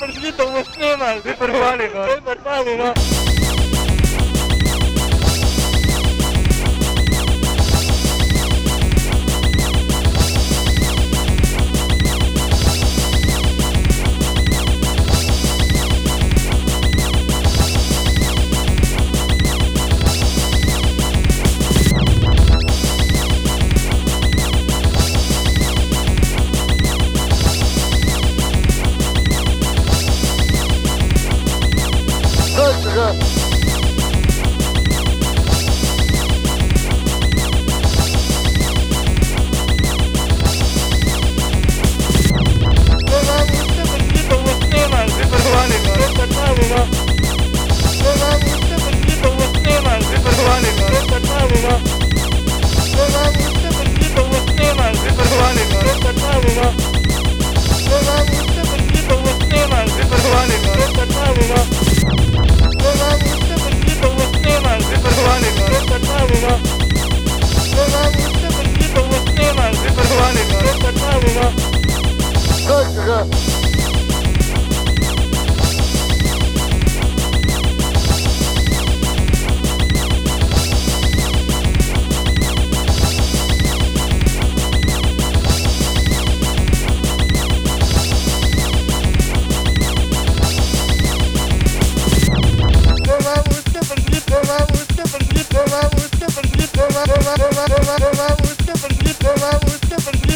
prišli, bomo snemali. Zdaj prvali, no. Zdaj prvali, no. up. Different people,